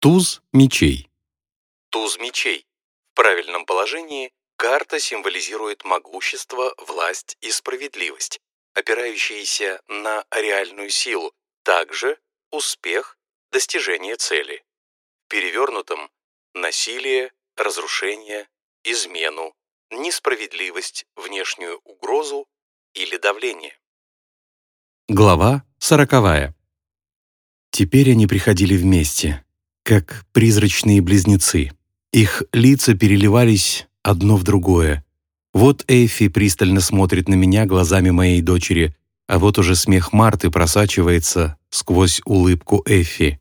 Туз мечей. Туз мечей. В правильном положении карта символизирует могущество, власть и справедливость, опирающиеся на реальную силу, также успех, достижение цели. В перевернутом – насилие, разрушение, измену, несправедливость, внешнюю угрозу или давление. Глава сороковая. Теперь они приходили вместе как призрачные близнецы. Их лица переливались одно в другое. Вот Эйфи пристально смотрит на меня глазами моей дочери, а вот уже смех Марты просачивается сквозь улыбку Эфи.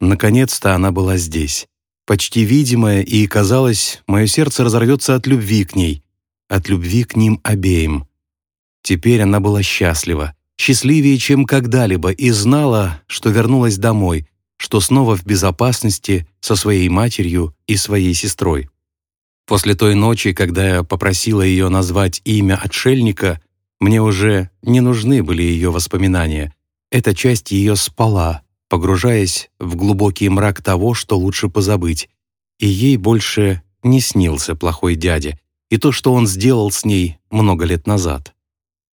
Наконец-то она была здесь. Почти видимая, и, казалось, мое сердце разорвется от любви к ней, от любви к ним обеим. Теперь она была счастлива, счастливее, чем когда-либо, и знала, что вернулась домой, что снова в безопасности со своей матерью и своей сестрой. После той ночи, когда я попросила ее назвать имя отшельника, мне уже не нужны были ее воспоминания. Эта часть ее спала, погружаясь в глубокий мрак того, что лучше позабыть, и ей больше не снился плохой дядя и то, что он сделал с ней много лет назад.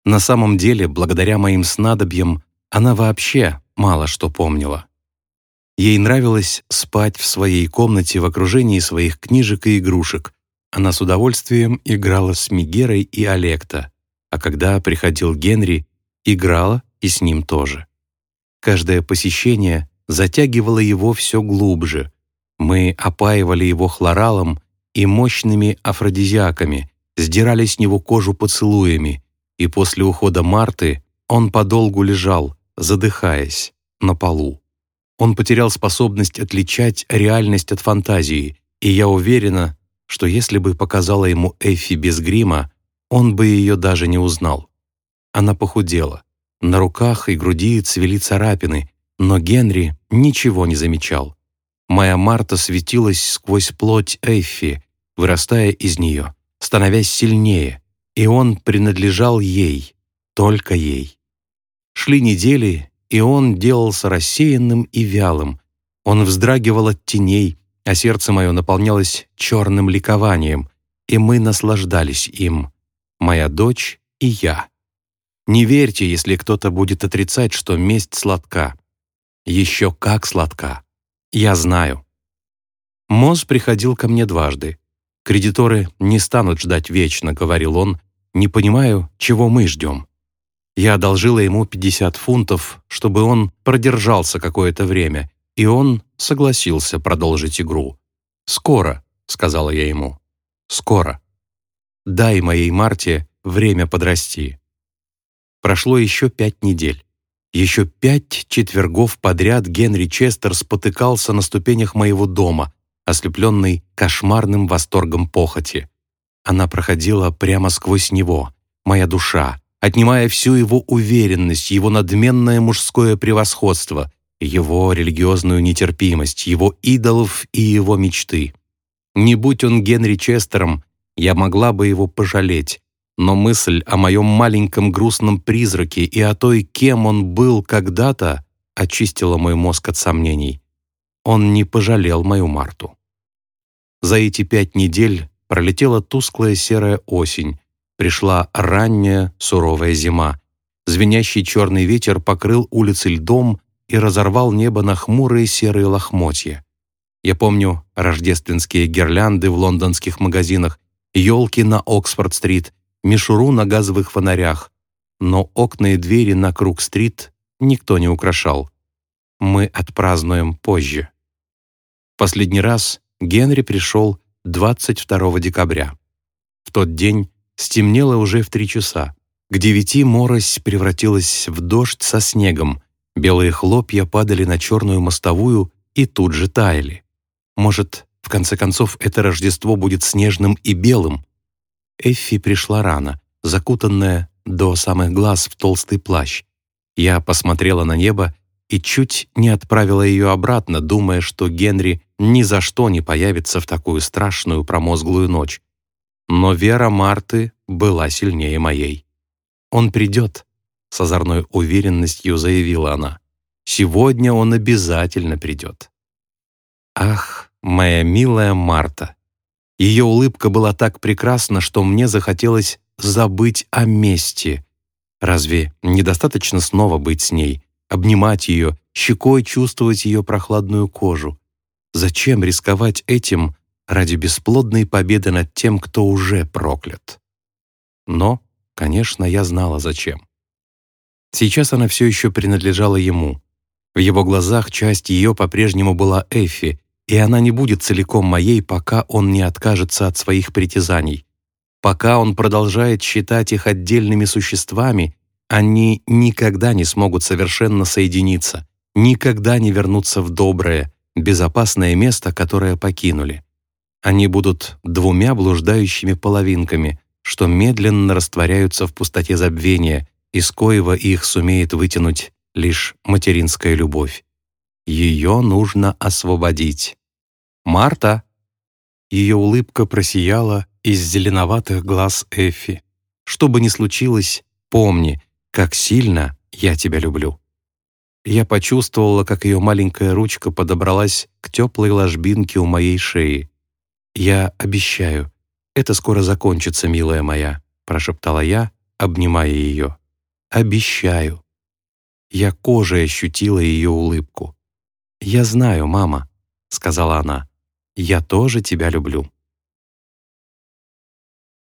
На самом деле, благодаря моим снадобьям, она вообще мало что помнила. Ей нравилось спать в своей комнате в окружении своих книжек и игрушек. Она с удовольствием играла с Мигерой и Олекта, а когда приходил Генри, играла и с ним тоже. Каждое посещение затягивало его все глубже. Мы опаивали его хлоралом и мощными афродизиаками, сдирали с него кожу поцелуями, и после ухода Марты он подолгу лежал, задыхаясь, на полу. Он потерял способность отличать реальность от фантазии, и я уверена, что если бы показала ему Эффи без грима, он бы ее даже не узнал. Она похудела. На руках и груди цвели царапины, но Генри ничего не замечал. Моя Марта светилась сквозь плоть Эффи, вырастая из нее, становясь сильнее, и он принадлежал ей, только ей. Шли недели, и он делался рассеянным и вялым. Он вздрагивал от теней, а сердце мое наполнялось черным ликованием, и мы наслаждались им, моя дочь и я. Не верьте, если кто-то будет отрицать, что месть сладка. Еще как сладка. Я знаю. Моз приходил ко мне дважды. «Кредиторы не станут ждать вечно», — говорил он, «не понимаю, чего мы ждем». Я одолжила ему 50 фунтов, чтобы он продержался какое-то время, и он согласился продолжить игру. «Скоро», — сказала я ему, — «скоро. Дай моей Марте время подрасти». Прошло еще пять недель. Еще пять четвергов подряд Генри Честер спотыкался на ступенях моего дома, ослепленный кошмарным восторгом похоти. Она проходила прямо сквозь него, моя душа, отнимая всю его уверенность, его надменное мужское превосходство, его религиозную нетерпимость, его идолов и его мечты. Не будь он Генри Честером, я могла бы его пожалеть, но мысль о моем маленьком грустном призраке и о той, кем он был когда-то, очистила мой мозг от сомнений. Он не пожалел мою Марту. За эти пять недель пролетела тусклая серая осень, Пришла ранняя суровая зима. Звенящий черный ветер покрыл улицы льдом и разорвал небо на хмурые серые лохмотья. Я помню рождественские гирлянды в лондонских магазинах, елки на Оксфорд-стрит, мишуру на газовых фонарях. Но окна и двери на Круг-стрит никто не украшал. Мы отпразднуем позже. Последний раз Генри пришел 22 декабря. В тот день Стемнело уже в три часа. К девяти морось превратилась в дождь со снегом. Белые хлопья падали на черную мостовую и тут же таяли. Может, в конце концов, это Рождество будет снежным и белым? Эффи пришла рано, закутанная до самых глаз в толстый плащ. Я посмотрела на небо и чуть не отправила ее обратно, думая, что Генри ни за что не появится в такую страшную промозглую ночь. Но вера Марты была сильнее моей. «Он придет», — с озорной уверенностью заявила она. «Сегодня он обязательно придет». моя милая Марта. Ее улыбка была так прекрасна, что мне захотелось забыть о мести. Разве недостаточно снова быть с ней, обнимать ее, щекой чувствовать ее прохладную кожу? Зачем рисковать этим ради бесплодной победы над тем, кто уже проклят? Но, конечно, я знала зачем. Сейчас она все еще принадлежала ему. В его глазах часть ее по-прежнему была Эффи, и она не будет целиком моей, пока он не откажется от своих притязаний. Пока он продолжает считать их отдельными существами, они никогда не смогут совершенно соединиться, никогда не вернуться в доброе, безопасное место, которое покинули. Они будут двумя блуждающими половинками, что медленно растворяются в пустоте забвения, из коего их сумеет вытянуть лишь материнская любовь. Ее нужно освободить. «Марта!» Ее улыбка просияла из зеленоватых глаз Эффи. «Что бы ни случилось, помни, как сильно я тебя люблю». Я почувствовала, как ее маленькая ручка подобралась к теплой ложбинке у моей шеи. «Я обещаю, это скоро закончится, милая моя», прошептала я, обнимая ее. «Обещаю». Я кожей ощутила ее улыбку. «Я знаю, мама», — сказала она. «Я тоже тебя люблю».